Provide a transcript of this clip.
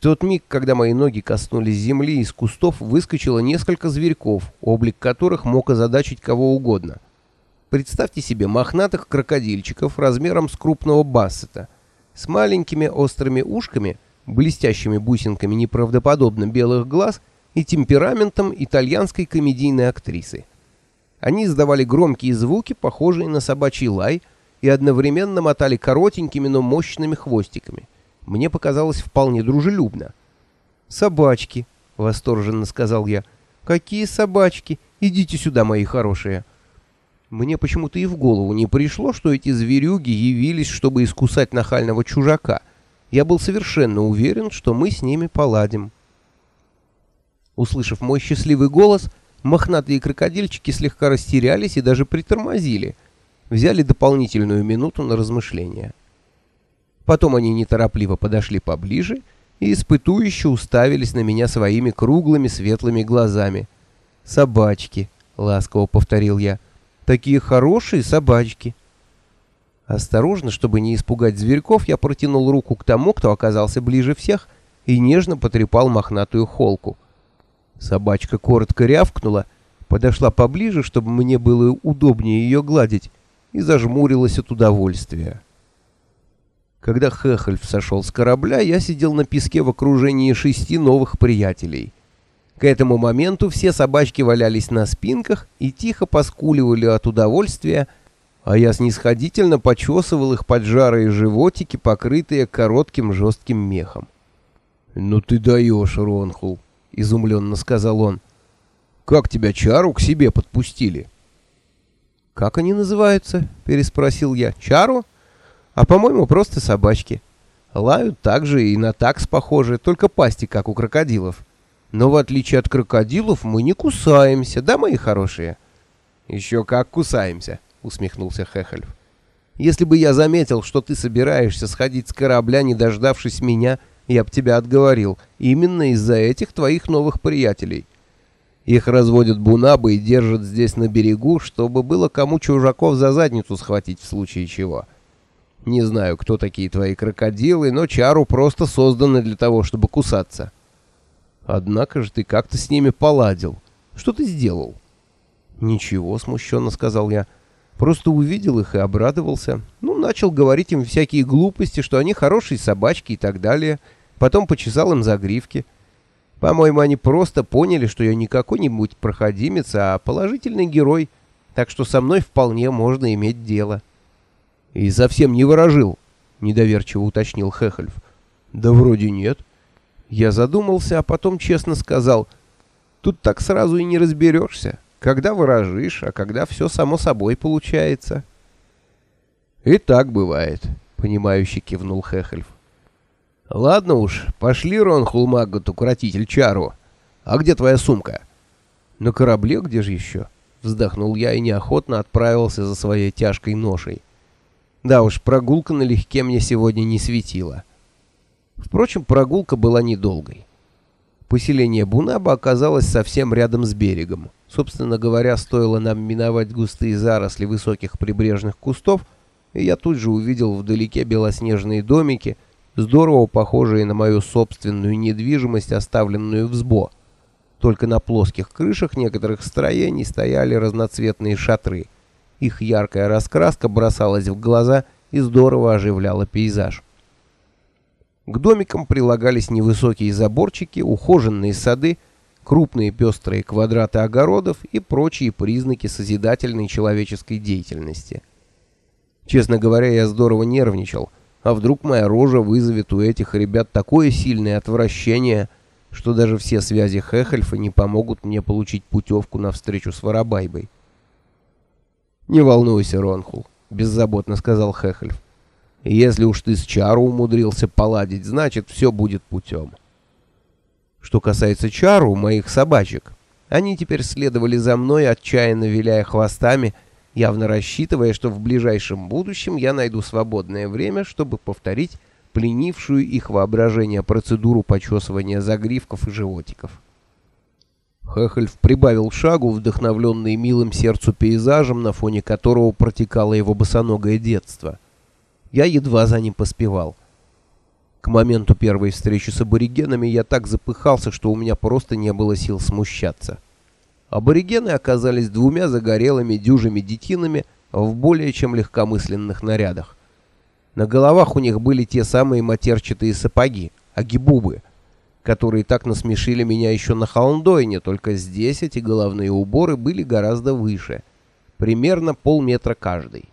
тот миг, когда мои ноги коснулись земли, из кустов выскочило несколько зверьков, облик которых мог озадачить кого угодно. Представьте себе мохнатых крокодильчиков размером с крупного бассета, с маленькими острыми ушками, блестящими бусинками неправдоподобно белых глаз и темпераментом итальянской комедийной актрисы. Они издавали громкие звуки, похожие на собачий лай, и одновременно мотали коротенькими, но мощными хвостиками. Мне показалось вполне дружелюбно. «Собачки», — восторженно сказал я. «Какие собачки? Идите сюда, мои хорошие». Мне почему-то и в голову не пришло, что эти зверюги явились, чтобы искусать нахального чужака. Я был совершенно уверен, что мы с ними поладим. Услышав мой счастливый голос, мохнатые крокодильчики слегка растерялись и даже притормозили. Взяли дополнительную минуту на размышление. Потом они неторопливо подошли поближе и испытующе уставились на меня своими круглыми светлыми глазами. «Собачки», — ласково повторил я, — Такие хорошие собачки. Осторожно, чтобы не испугать зверьков, я протянул руку к тому, кто оказался ближе всех, и нежно потрепал мохнатую холку. Собачка коротко рявкнула, подошла поближе, чтобы мне было удобнее ее гладить, и зажмурилась от удовольствия. Когда Хехельф сошел с корабля, я сидел на песке в окружении шести новых приятелей — к этому моменту все собачки валялись на спинках и тихо поскуливали от удовольствия, а я снисходительно почесывал их поджарые животики, покрытые коротким жестким мехом. «Ну ты даешь, Ронхул!» — изумленно сказал он. «Как тебя чару к себе подпустили?» «Как они называются?» — переспросил я. «Чару? А, по-моему, просто собачки. Лают так же и на такс похожи, только пасти, как у крокодилов». Но в отличие от крокодилов мы не кусаемся, да, мои хорошие? Еще как кусаемся, усмехнулся Хехельф. Если бы я заметил, что ты собираешься сходить с корабля, не дождавшись меня, я б тебя отговорил. Именно из-за этих твоих новых приятелей. Их разводят бунабы и держат здесь на берегу, чтобы было кому чужаков за задницу схватить в случае чего. Не знаю, кто такие твои крокодилы, но чару просто созданы для того, чтобы кусаться. Однако же ты как-то с ними поладил. Что ты сделал? Ничего, смущенно сказал я. Просто увидел их и обрадовался. Ну, начал говорить им всякие глупости, что они хорошие собачки и так далее. Потом почесал им загривки. По-моему, они просто поняли, что я не какой-нибудь проходимец, а положительный герой. Так что со мной вполне можно иметь дело. И совсем не выражил, недоверчиво уточнил Хехельф. Да вроде нет. Я задумался, а потом честно сказал, тут так сразу и не разберешься, когда выражишь, а когда все само собой получается. И так бывает, понимающе кивнул Хехельф. Ладно уж, пошли, Рон Хулмагот, укротитель Чару. А где твоя сумка? На корабле где же еще? Вздохнул я и неохотно отправился за своей тяжкой ношей. Да уж, прогулка налегке мне сегодня не светила. Впрочем, прогулка была недолгой. Поселение Бунаба оказалось совсем рядом с берегом. Собственно говоря, стоило нам миновать густые заросли высоких прибрежных кустов, и я тут же увидел вдалеке белоснежные домики, здорово похожие на мою собственную недвижимость, оставленную в СБО. Только на плоских крышах некоторых строений стояли разноцветные шатры. Их яркая раскраска бросалась в глаза и здорово оживляла пейзаж. К домикам прилагались невысокие заборчики, ухоженные сады, крупные пестрые квадраты огородов и прочие признаки созидательной человеческой деятельности. Честно говоря, я здорово нервничал, а вдруг моя рожа вызовет у этих ребят такое сильное отвращение, что даже все связи Хехельфа не помогут мне получить путевку на встречу с Воробайбой. «Не волнуйся, Ронхул», — беззаботно сказал Хехельф. Если уж ты с Чару умудрился поладить, значит, все будет путем. Что касается Чару, моих собачек, они теперь следовали за мной, отчаянно виляя хвостами, явно рассчитывая, что в ближайшем будущем я найду свободное время, чтобы повторить пленившую их воображение процедуру почесывания загривков и животиков. Хехельф прибавил шагу, вдохновленный милым сердцу пейзажем, на фоне которого протекало его босоногое детство — я едва за ним поспевал. К моменту первой встречи с аборигенами я так запыхался, что у меня просто не было сил смущаться. Аборигены оказались двумя загорелыми дюжими детинами в более чем легкомысленных нарядах. На головах у них были те самые матерчатые сапоги, агибубы, которые так насмешили меня еще на Холмдойне, только здесь эти головные уборы были гораздо выше, примерно полметра каждый.